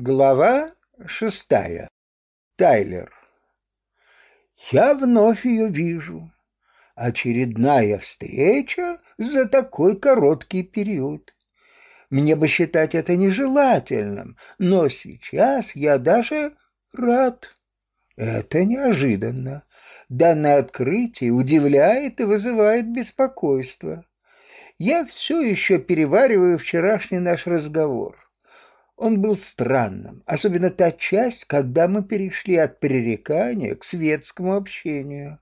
Глава шестая. Тайлер. Я вновь ее вижу. Очередная встреча за такой короткий период. Мне бы считать это нежелательным, но сейчас я даже рад. Это неожиданно. Данное открытие удивляет и вызывает беспокойство. Я все еще перевариваю вчерашний наш разговор. Он был странным, особенно та часть, когда мы перешли от пререкания к светскому общению.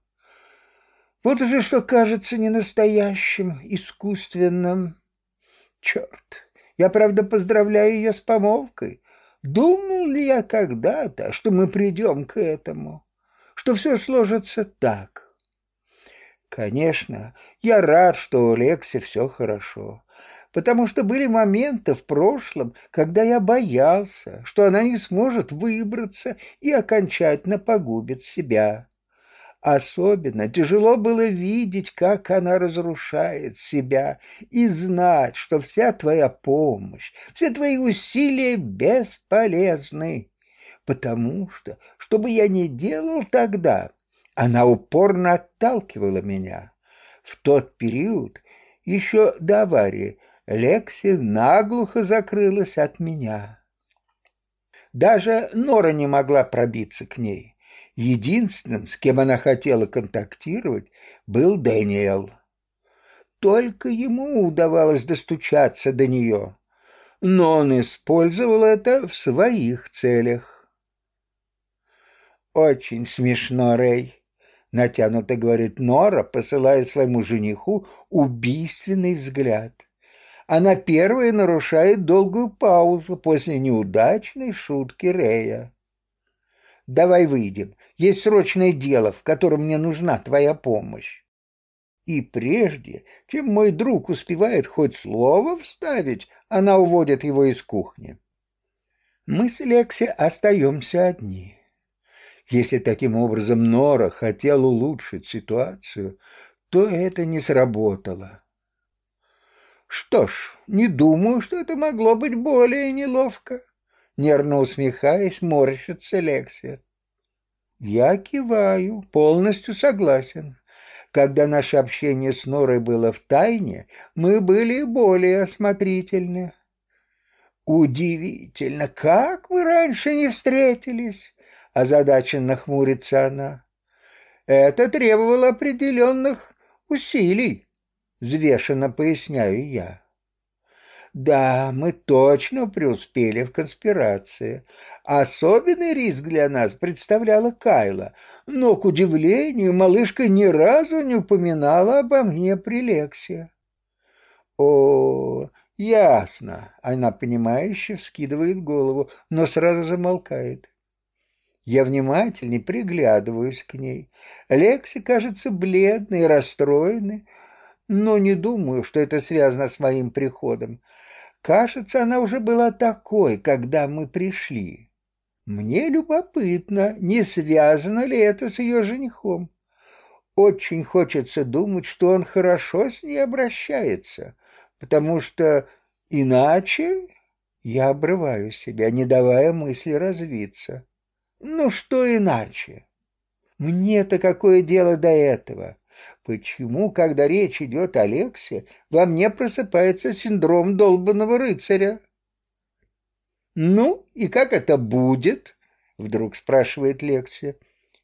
Вот уже что кажется ненастоящим, искусственным. Черт, я, правда, поздравляю ее с помолвкой. Думал ли я когда-то, что мы придем к этому, что все сложится так? Конечно, я рад, что у Лекси все хорошо потому что были моменты в прошлом, когда я боялся, что она не сможет выбраться и окончательно погубит себя. Особенно тяжело было видеть, как она разрушает себя, и знать, что вся твоя помощь, все твои усилия бесполезны. Потому что, что бы я ни делал тогда, она упорно отталкивала меня. В тот период, еще до аварии, Лекси наглухо закрылась от меня. Даже Нора не могла пробиться к ней. Единственным, с кем она хотела контактировать, был Дэниел. Только ему удавалось достучаться до нее, но он использовал это в своих целях. «Очень смешно, Рэй», — натянуто говорит Нора, посылая своему жениху убийственный взгляд. Она первая нарушает долгую паузу после неудачной шутки Рея. «Давай выйдем. Есть срочное дело, в котором мне нужна твоя помощь». И прежде, чем мой друг успевает хоть слово вставить, она уводит его из кухни. Мы с Лекси остаемся одни. Если таким образом Нора хотел улучшить ситуацию, то это не сработало. Что ж, не думаю, что это могло быть более неловко. Нервно усмехаясь, морщится Лексия. Я киваю, полностью согласен. Когда наше общение с Норой было в тайне, мы были более осмотрительны. Удивительно, как вы раньше не встретились, озадаченно хмурится она. Это требовало определенных усилий взвешенно поясняю я. Да, мы точно преуспели в конспирации. Особенный риск для нас представляла Кайла, но, к удивлению, малышка ни разу не упоминала обо мне при Лексе. О, ясно, она понимающе вскидывает голову, но сразу замолкает. Я внимательней приглядываюсь к ней. Лекси кажется бледной расстроенной, но не думаю, что это связано с моим приходом. Кажется, она уже была такой, когда мы пришли. Мне любопытно, не связано ли это с ее женихом. Очень хочется думать, что он хорошо с ней обращается, потому что иначе я обрываю себя, не давая мысли развиться. Ну что иначе? Мне-то какое дело до этого? Почему, когда речь идет о Лексе, во мне просыпается синдром долбанного рыцаря? «Ну, и как это будет?» — вдруг спрашивает Лексия.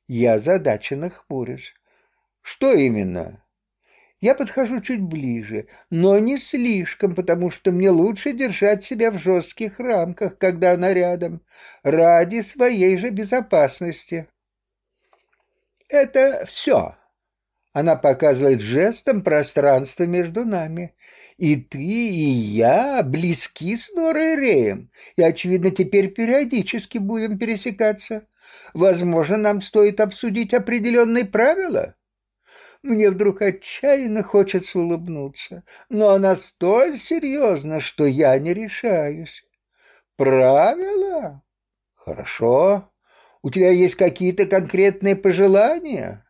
Я задаченно хмурюсь. «Что именно?» Я подхожу чуть ближе, но не слишком, потому что мне лучше держать себя в жестких рамках, когда она рядом, ради своей же безопасности. Это все, она показывает жестом пространство между нами. И ты, и я близки с Норой Реем, и, очевидно, теперь периодически будем пересекаться. Возможно, нам стоит обсудить определенные правила. Мне вдруг отчаянно хочется улыбнуться, но она столь серьезна, что я не решаюсь. Правила? Хорошо. У тебя есть какие-то конкретные пожелания?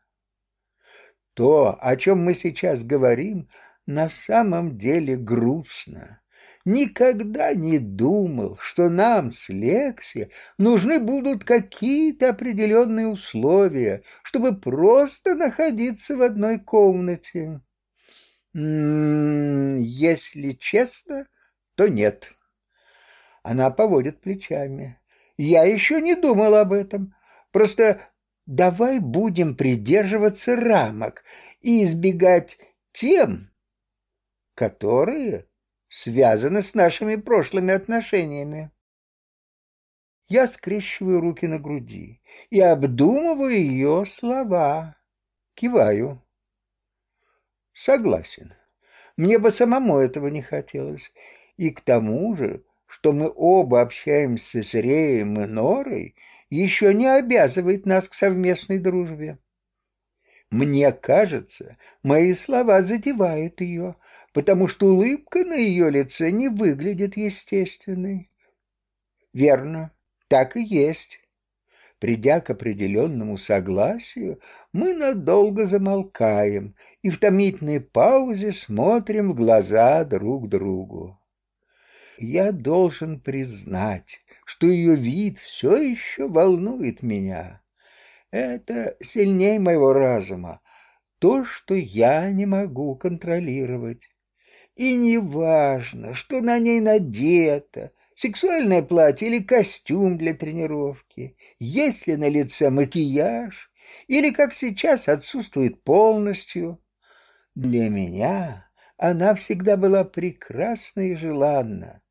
То, о чем мы сейчас говорим, на самом деле грустно. никогда не думал, что нам с Лекси нужны будут какие-то определенные условия, чтобы просто находиться в одной комнате. М -м, если честно, то нет. Она поводит плечами. Я еще не думал об этом. Просто давай будем придерживаться рамок и избегать тем, которые связаны с нашими прошлыми отношениями. Я скрещиваю руки на груди и обдумываю ее слова. Киваю. Согласен. Мне бы самому этого не хотелось. И к тому же, что мы оба общаемся с Реем и Норой, еще не обязывает нас к совместной дружбе. Мне кажется, мои слова задевают ее, потому что улыбка на ее лице не выглядит естественной. Верно, так и есть. Придя к определенному согласию, мы надолго замолкаем и в томительной паузе смотрим в глаза друг другу. Я должен признать, что ее вид все еще волнует меня. Это сильнее моего разума, то, что я не могу контролировать. И не важно, что на ней надето, сексуальное платье или костюм для тренировки, есть ли на лице макияж, или, как сейчас, отсутствует полностью. Для меня она всегда была прекрасна и желанна.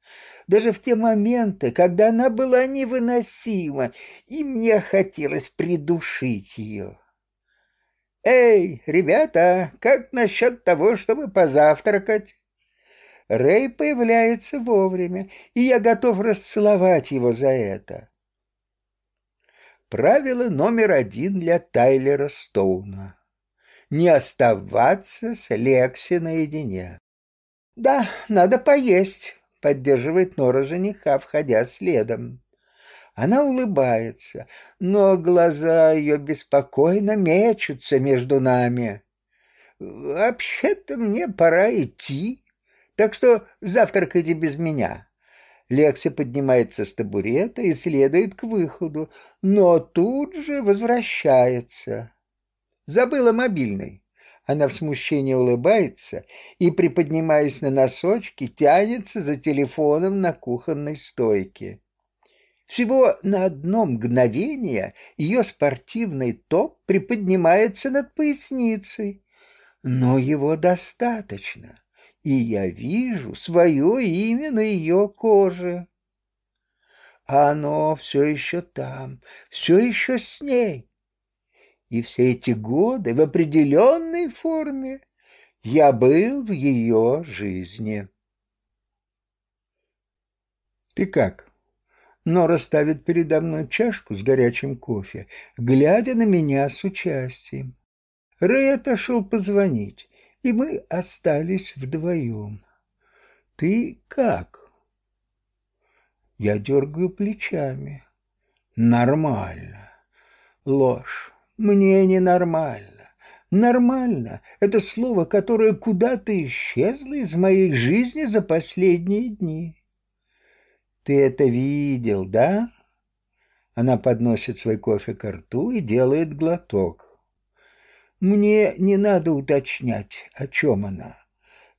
Даже в те моменты, когда она была невыносима, и мне хотелось придушить ее. «Эй, ребята, как насчет того, чтобы позавтракать?» Рэй появляется вовремя, и я готов расцеловать его за это. Правило номер один для Тайлера Стоуна — не оставаться с Лекси наедине. «Да, надо поесть», — поддерживает Нора жениха, входя следом. Она улыбается, но глаза ее беспокойно мечутся между нами. «Вообще-то мне пора идти», так что завтракайте без меня. Лекси поднимается с табурета и следует к выходу, но тут же возвращается. Забыла мобильный. Она в смущении улыбается и, приподнимаясь на носочки, тянется за телефоном на кухонной стойке. Всего на одно мгновение ее спортивный топ приподнимается над поясницей, но его достаточно и я вижу свое имя на ее коже. Оно все еще там, все еще с ней. И все эти годы в определенной форме я был в ее жизни. Ты как? Нора ставит передо мной чашку с горячим кофе, глядя на меня с участием. Рэй отошел позвонить и мы остались вдвоем. Ты как? Я дергаю плечами. Нормально. Ложь. Мне не нормально. Нормально — это слово, которое куда-то исчезло из моей жизни за последние дни. Ты это видел, да? Она подносит свой кофе к рту и делает глоток. Мне не надо уточнять, о чем она.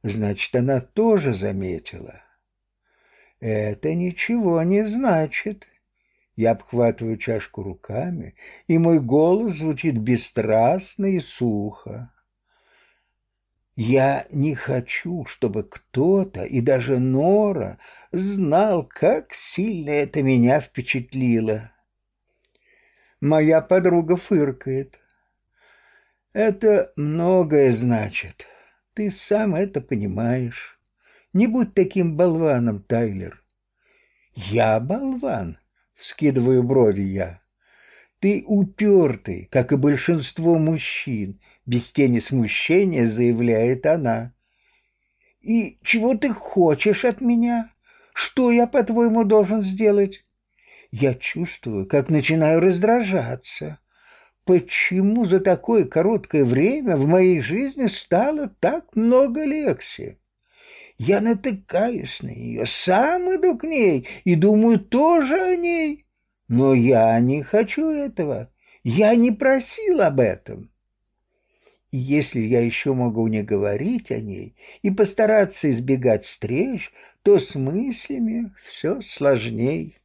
Значит, она тоже заметила. Это ничего не значит. Я обхватываю чашку руками, и мой голос звучит бесстрастно и сухо. Я не хочу, чтобы кто-то, и даже Нора, знал, как сильно это меня впечатлило. Моя подруга фыркает. Это многое значит. Ты сам это понимаешь. Не будь таким болваном, Тайлер. Я болван, вскидываю брови я. Ты упертый, как и большинство мужчин, без тени смущения заявляет она. И чего ты хочешь от меня? Что я, по-твоему, должен сделать? Я чувствую, как начинаю раздражаться почему за такое короткое время в моей жизни стало так много легче. Я натыкаюсь на нее, сам иду к ней и думаю тоже о ней. Но я не хочу этого. Я не просил об этом. И если я еще могу не говорить о ней и постараться избегать встреч, то с мыслями все сложней.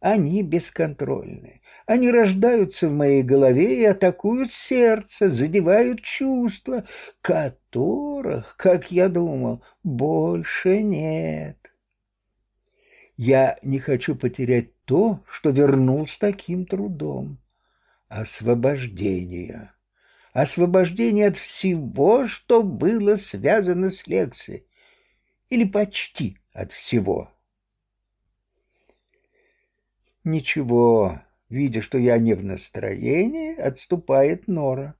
Они бесконтрольны. Они рождаются в моей голове и атакуют сердце, задевают чувства, которых, как я думал, больше нет. Я не хочу потерять то, что вернул с таким трудом. Освобождение. Освобождение от всего, что было связано с лекцией. Или почти от всего. Ничего, видя, что я не в настроении, отступает Нора.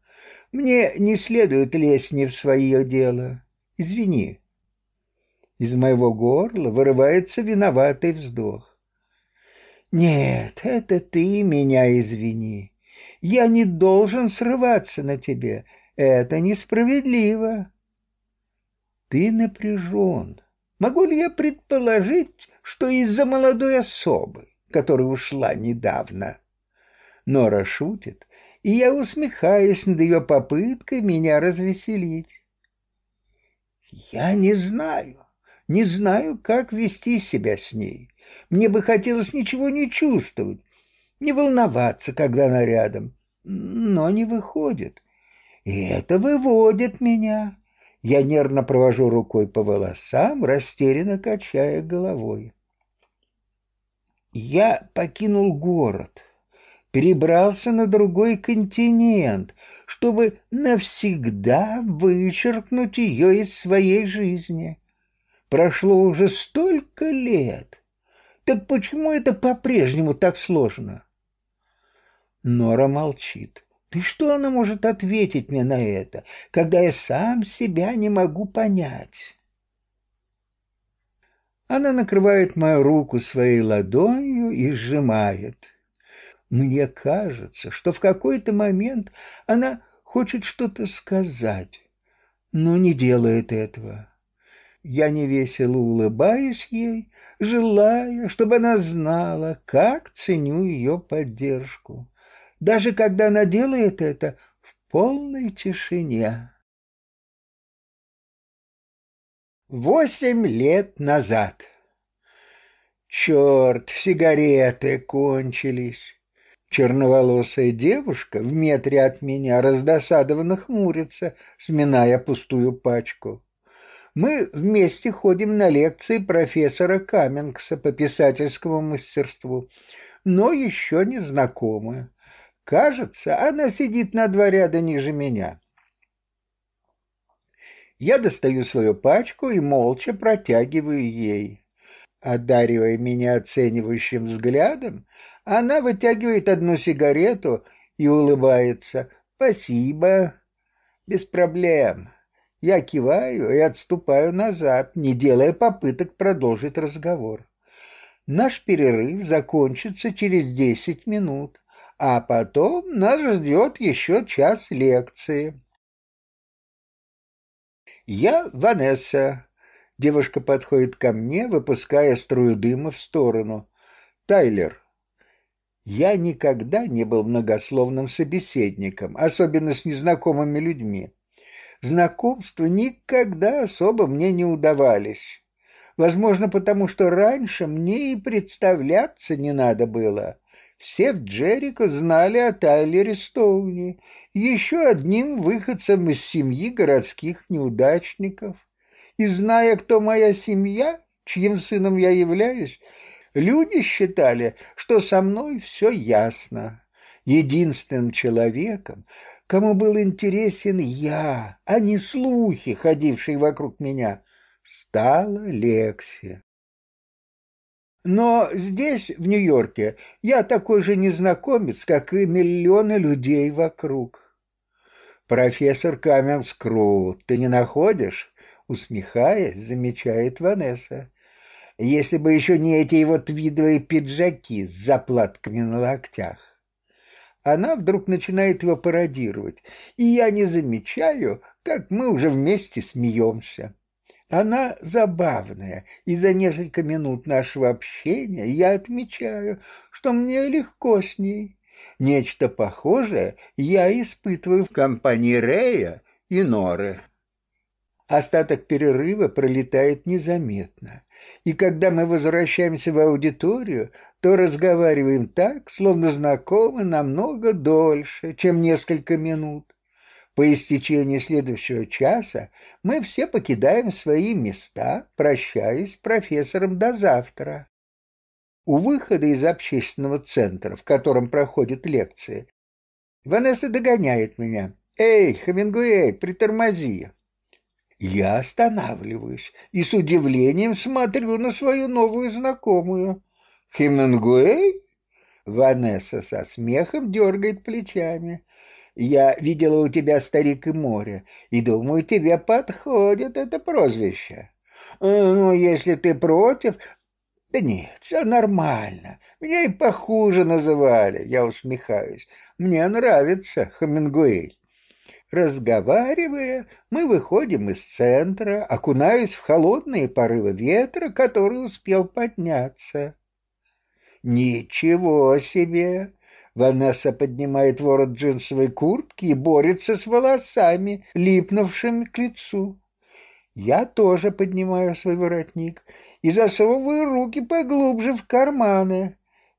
Мне не следует лезть не в свое дело. Извини. Из моего горла вырывается виноватый вздох. Нет, это ты меня извини. Я не должен срываться на тебе. Это несправедливо. Ты напряжен. Могу ли я предположить, что из-за молодой особы? которая ушла недавно. Нора шутит, и я усмехаюсь над ее попыткой меня развеселить. Я не знаю, не знаю, как вести себя с ней. Мне бы хотелось ничего не чувствовать, не волноваться, когда она рядом, но не выходит. И это выводит меня. Я нервно провожу рукой по волосам, растерянно качая головой. Я покинул город, перебрался на другой континент, чтобы навсегда вычеркнуть ее из своей жизни. Прошло уже столько лет. Так почему это по-прежнему так сложно? Нора молчит. Да что она может ответить мне на это, когда я сам себя не могу понять? Она накрывает мою руку своей ладонью и сжимает. Мне кажется, что в какой-то момент она хочет что-то сказать, но не делает этого. Я невесело улыбаюсь ей, желая, чтобы она знала, как ценю ее поддержку, даже когда она делает это в полной тишине. Восемь лет назад. Черт, сигареты кончились. Черноволосая девушка в метре от меня раздосадованно хмурится, сминая пустую пачку. Мы вместе ходим на лекции профессора Каменкса по писательскому мастерству, но еще не знакомы. Кажется, она сидит на два ряда ниже меня. Я достаю свою пачку и молча протягиваю ей. Одаривая меня оценивающим взглядом, она вытягивает одну сигарету и улыбается. «Спасибо». «Без проблем». Я киваю и отступаю назад, не делая попыток продолжить разговор. Наш перерыв закончится через десять минут, а потом нас ждет еще час лекции. «Я Ванесса». Девушка подходит ко мне, выпуская струю дыма в сторону. «Тайлер». Я никогда не был многословным собеседником, особенно с незнакомыми людьми. Знакомства никогда особо мне не удавались. Возможно, потому что раньше мне и представляться не надо было. Все в Джерико знали о Тайлере Стоуне, еще одним выходцем из семьи городских неудачников. И зная, кто моя семья, чьим сыном я являюсь, люди считали, что со мной все ясно. Единственным человеком, кому был интересен я, а не слухи, ходившие вокруг меня, стала Лекси. Но здесь, в Нью-Йорке, я такой же незнакомец, как и миллионы людей вокруг. Профессор Каменс крут, ты не находишь? Усмехаясь, замечает Ванесса. Если бы еще не эти его твидовые пиджаки с заплатками на локтях. Она вдруг начинает его пародировать, и я не замечаю, как мы уже вместе смеемся. Она забавная, и за несколько минут нашего общения я отмечаю, что мне легко с ней. Нечто похожее я испытываю в компании Рея и Норы. Остаток перерыва пролетает незаметно, и когда мы возвращаемся в аудиторию, то разговариваем так, словно знакомы намного дольше, чем несколько минут. По истечении следующего часа мы все покидаем свои места, прощаясь с профессором до завтра. У выхода из общественного центра, в котором проходят лекции, Ванесса догоняет меня. «Эй, Хемингуэй, притормози!» Я останавливаюсь и с удивлением смотрю на свою новую знакомую. «Хемингуэй?» Ванесса со смехом дергает плечами. Я видела у тебя старик и море, и думаю, тебе подходит это прозвище. Ну, если ты против... Да нет, все нормально. Меня и похуже называли, я усмехаюсь. Мне нравится Хамингуэй. Разговаривая, мы выходим из центра, окунаясь в холодные порывы ветра, который успел подняться. Ничего себе! Ванесса поднимает ворот джинсовой куртки и борется с волосами, липнувшими к лицу. Я тоже поднимаю свой воротник и засовываю руки поглубже в карманы.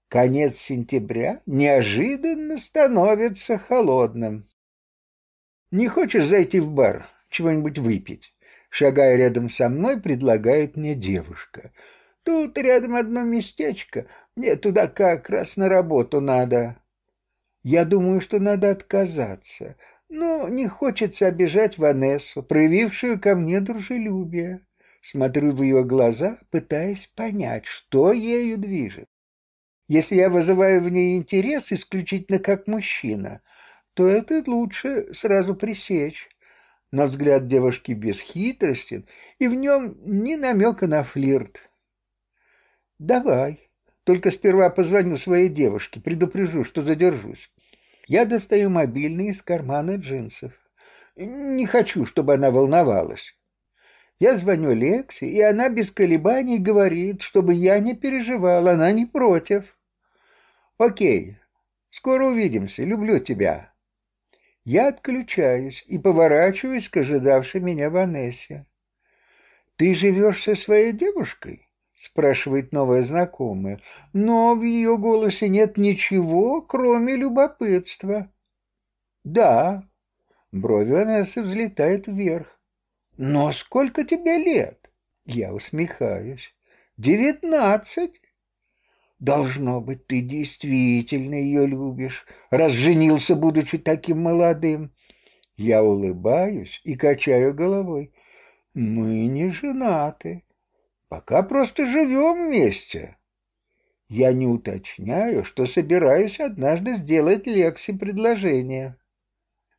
Конец сентября неожиданно становится холодным. «Не хочешь зайти в бар, чего-нибудь выпить?» Шагая рядом со мной, предлагает мне девушка. «Тут рядом одно местечко, мне туда как раз на работу надо». Я думаю, что надо отказаться, но не хочется обижать Ванессу, проявившую ко мне дружелюбие. Смотрю в ее глаза, пытаясь понять, что ею движет. Если я вызываю в ней интерес исключительно как мужчина, то это лучше сразу пресечь. Но взгляд девушки бесхитростен, и в нем ни намека на флирт. «Давай», только сперва позвоню своей девушке, предупрежу, что задержусь. Я достаю мобильный из кармана джинсов. Не хочу, чтобы она волновалась. Я звоню Лексе, и она без колебаний говорит, чтобы я не переживал, она не против. Окей, скоро увидимся, люблю тебя. Я отключаюсь и поворачиваюсь к ожидавшей меня Ванессе. Ты живешь со своей девушкой? спрашивает новая знакомая, но в ее голосе нет ничего, кроме любопытства. Да, брови Анессы взлетают вверх. Но сколько тебе лет? Я усмехаюсь. Девятнадцать. Должно быть, ты действительно ее любишь, раз женился, будучи таким молодым. Я улыбаюсь и качаю головой. Мы не женаты. Пока просто живем вместе. Я не уточняю, что собираюсь однажды сделать Лекси предложение.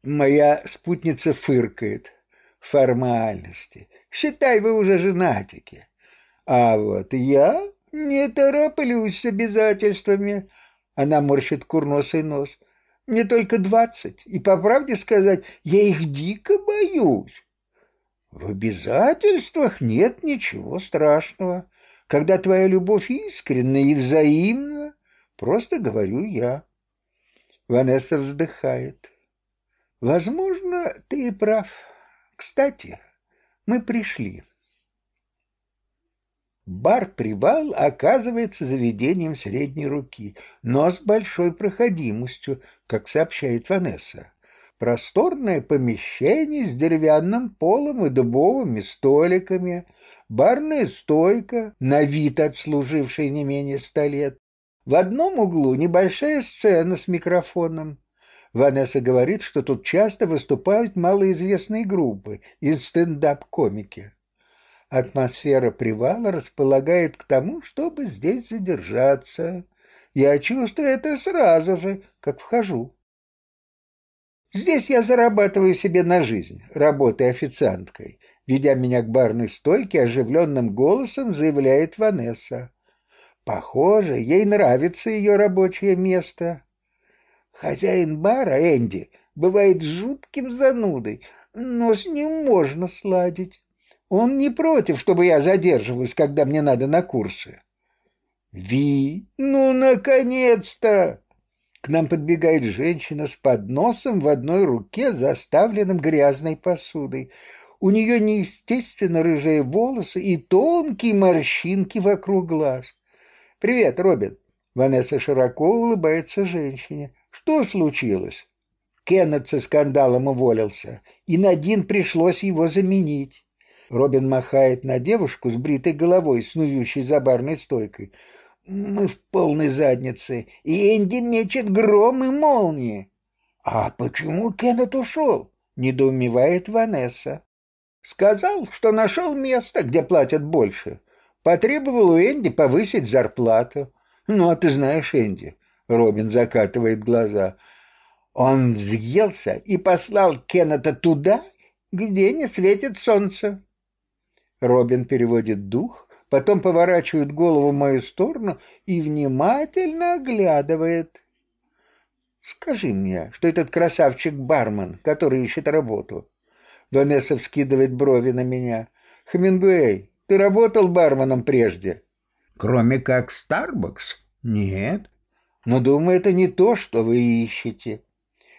Моя спутница фыркает. Формальности. Считай, вы уже женатики. А вот я не тороплюсь с обязательствами. Она морщит курносый нос. Мне только двадцать, и, по правде сказать, я их дико боюсь. В обязательствах нет ничего страшного. Когда твоя любовь искренна и взаимна, просто говорю я. Ванесса вздыхает. Возможно, ты и прав. Кстати, мы пришли. Бар-привал оказывается заведением средней руки, но с большой проходимостью, как сообщает Ванесса. Просторное помещение с деревянным полом и дубовыми столиками, барная стойка, на вид отслужившая не менее ста лет. В одном углу небольшая сцена с микрофоном. Ванесса говорит, что тут часто выступают малоизвестные группы и стендап-комики. Атмосфера привала располагает к тому, чтобы здесь задержаться. Я чувствую это сразу же, как вхожу. Здесь я зарабатываю себе на жизнь, работая официанткой. Ведя меня к барной стойке, оживленным голосом заявляет Ванесса. Похоже, ей нравится ее рабочее место. Хозяин бара, Энди, бывает жутким занудой, но с ним можно сладить. Он не против, чтобы я задерживалась, когда мне надо на курсы. Ви, ну, наконец-то! К нам подбегает женщина с подносом в одной руке, заставленным грязной посудой. У нее неестественно рыжие волосы и тонкие морщинки вокруг глаз. «Привет, Робин!» Ванесса широко улыбается женщине. «Что случилось?» Кеннет со скандалом уволился, и Надин пришлось его заменить. Робин махает на девушку с бритой головой, снующей за барной стойкой. «Мы в полной заднице, и Энди мечет гром и молнии». «А почему Кеннет ушел?» — недоумевает Ванесса. «Сказал, что нашел место, где платят больше. Потребовал у Энди повысить зарплату. Ну, а ты знаешь Энди». Робин закатывает глаза. Он взъелся и послал Кеннета туда, где не светит солнце. Робин переводит дух, потом поворачивает голову в мою сторону и внимательно оглядывает. «Скажи мне, что этот красавчик-бармен, который ищет работу?» Ванесса вскидывает брови на меня. «Хемингуэй, ты работал барменом прежде?» «Кроме как Старбакс? Нет». «Но, думаю, это не то, что вы ищете.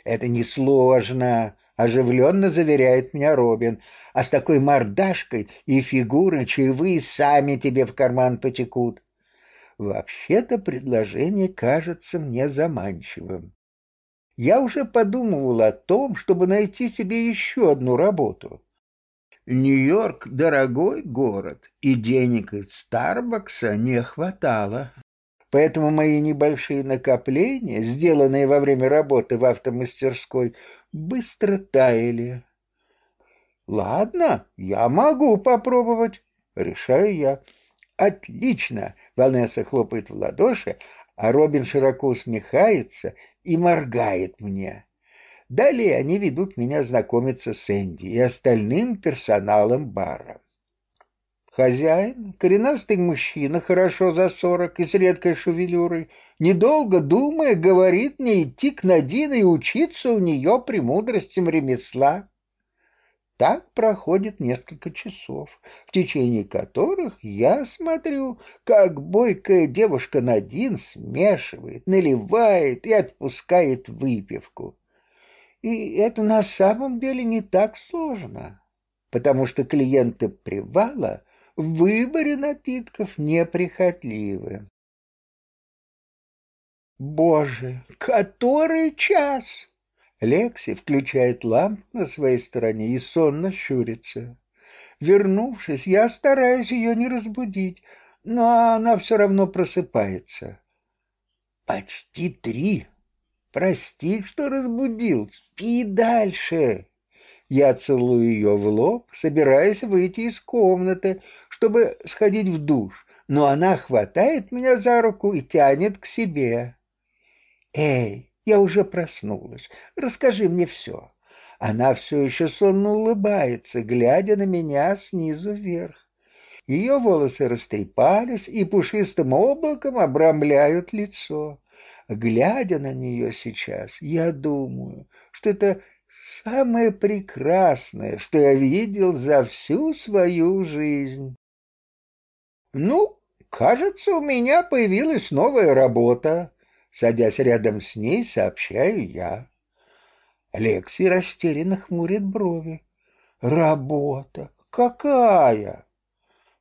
Это несложно, оживленно заверяет меня Робин. А с такой мордашкой и фигурой чаевые сами тебе в карман потекут. Вообще-то предложение кажется мне заманчивым. Я уже подумывал о том, чтобы найти себе еще одну работу. Нью-Йорк — дорогой город, и денег из Старбакса не хватало. Поэтому мои небольшие накопления, сделанные во время работы в автомастерской, быстро таяли. «Ладно, я могу попробовать», — решаю я. «Отлично!» — Ванесса хлопает в ладоши, а Робин широко усмехается и моргает мне. Далее они ведут меня знакомиться с Энди и остальным персоналом бара. Хозяин, коренастый мужчина, хорошо за сорок и с редкой шевелюрой, недолго думая, говорит мне идти к Надине и учиться у нее премудростям ремесла. Так проходит несколько часов, в течение которых я смотрю, как бойкая девушка Надин смешивает, наливает и отпускает выпивку. И это на самом деле не так сложно, потому что клиенты привала — в выборе напитков неприхотливы. Боже, который час? Лекси включает лампу на своей стороне и сонно щурится. Вернувшись, я стараюсь ее не разбудить, но она все равно просыпается. Почти три. Прости, что разбудил. Спи дальше. Я целую ее в лоб, собираясь выйти из комнаты, чтобы сходить в душ, но она хватает меня за руку и тянет к себе. «Эй, я уже проснулась. Расскажи мне все». Она все еще сонно улыбается, глядя на меня снизу вверх. Ее волосы растрепались и пушистым облаком обрамляют лицо. Глядя на нее сейчас, я думаю, что это самое прекрасное, что я видел за всю свою жизнь. Ну, кажется, у меня появилась новая работа. Садясь рядом с ней, сообщаю я. Алексей растерянно хмурит брови. Работа? Какая?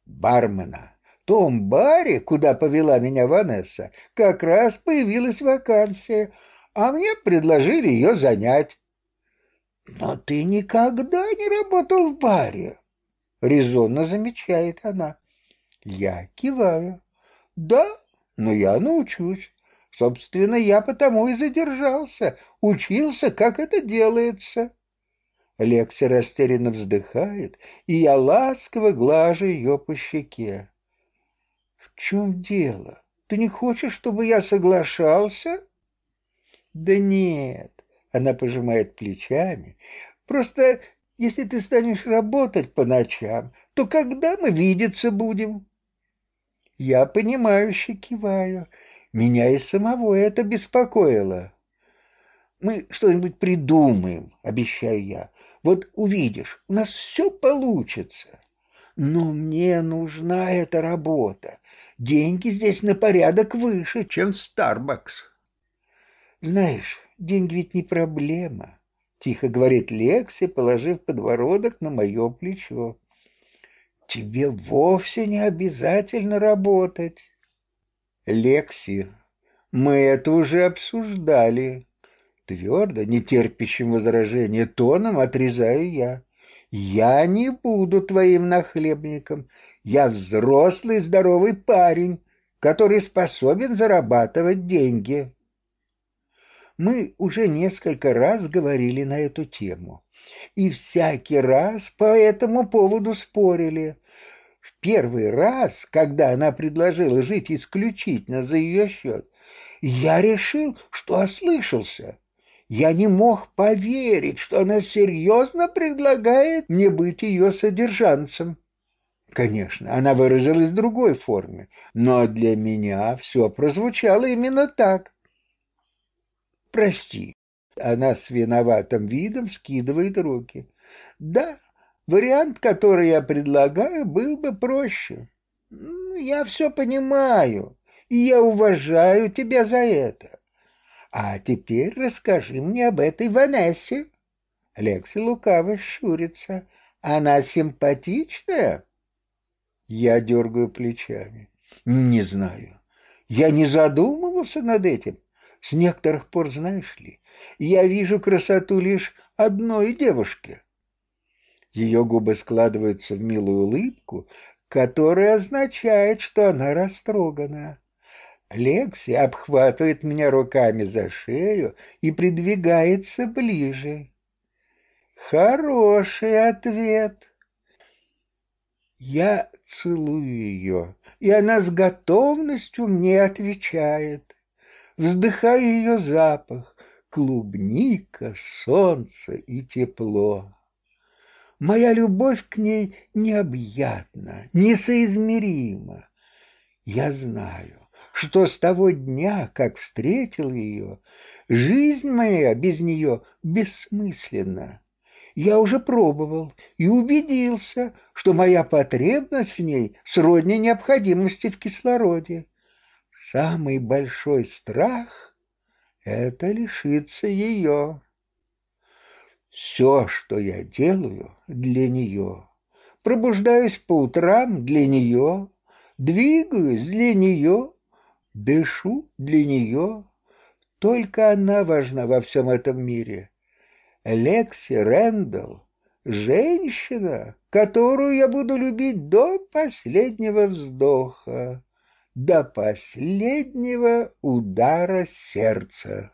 Бармена. В том баре, куда повела меня Ванесса, как раз появилась вакансия, а мне предложили ее занять. «Но ты никогда не работал в баре», — резонно замечает она. Я киваю. «Да, но я научусь. Собственно, я потому и задержался, учился, как это делается». Лекси растерянно вздыхает, и я ласково глажу ее по щеке. «В чем дело? Ты не хочешь, чтобы я соглашался?» «Да нет, она пожимает плечами. Просто если ты станешь работать по ночам, то когда мы видеться будем? Я понимающе киваю. Меня и самого это беспокоило. Мы что-нибудь придумаем, обещаю я. Вот увидишь, у нас все получится. Но мне нужна эта работа. Деньги здесь на порядок выше, чем в Старбакс. Знаешь, деньги ведь не проблема, тихо говорит Лекси, положив подбородок на мое плечо. Тебе вовсе не обязательно работать. Лекси, мы это уже обсуждали. Твердо, нетерпящим возражения тоном отрезаю я. Я не буду твоим нахлебником. Я взрослый здоровый парень, который способен зарабатывать деньги. Мы уже несколько раз говорили на эту тему. И всякий раз по этому поводу спорили. В первый раз, когда она предложила жить исключительно за ее счет, я решил, что ослышался. Я не мог поверить, что она серьезно предлагает мне быть ее содержанцем. Конечно, она выразилась в другой форме, но для меня все прозвучало именно так. Прости. Она с виноватым видом скидывает руки. Да, вариант, который я предлагаю, был бы проще. Я все понимаю, и я уважаю тебя за это. А теперь расскажи мне об этой Ванессе. Лекси лукаво щурится. Она симпатичная? Я дергаю плечами. Не знаю. Я не задумывался над этим. С некоторых пор, знаешь ли, я вижу красоту лишь одной девушки. Ее губы складываются в милую улыбку, которая означает, что она растрогана. Лекси обхватывает меня руками за шею и придвигается ближе. Хороший ответ. Я целую ее, и она с готовностью мне отвечает. Вздыхаю ее запах, клубника, солнце и тепло. Моя любовь к ней необъятна, несоизмерима. Я знаю, что с того дня, как встретил ее, жизнь моя без нее бессмысленна. Я уже пробовал и убедился, что моя потребность в ней сродни необходимости в кислороде. Самый большой страх — это лишиться ее. Все, что я делаю, для нее. Пробуждаюсь по утрам для нее, двигаюсь для нее, дышу для нее. Только она важна во всем этом мире. Лекси Рэндалл — женщина, которую я буду любить до последнего вздоха, до последнего удара сердца.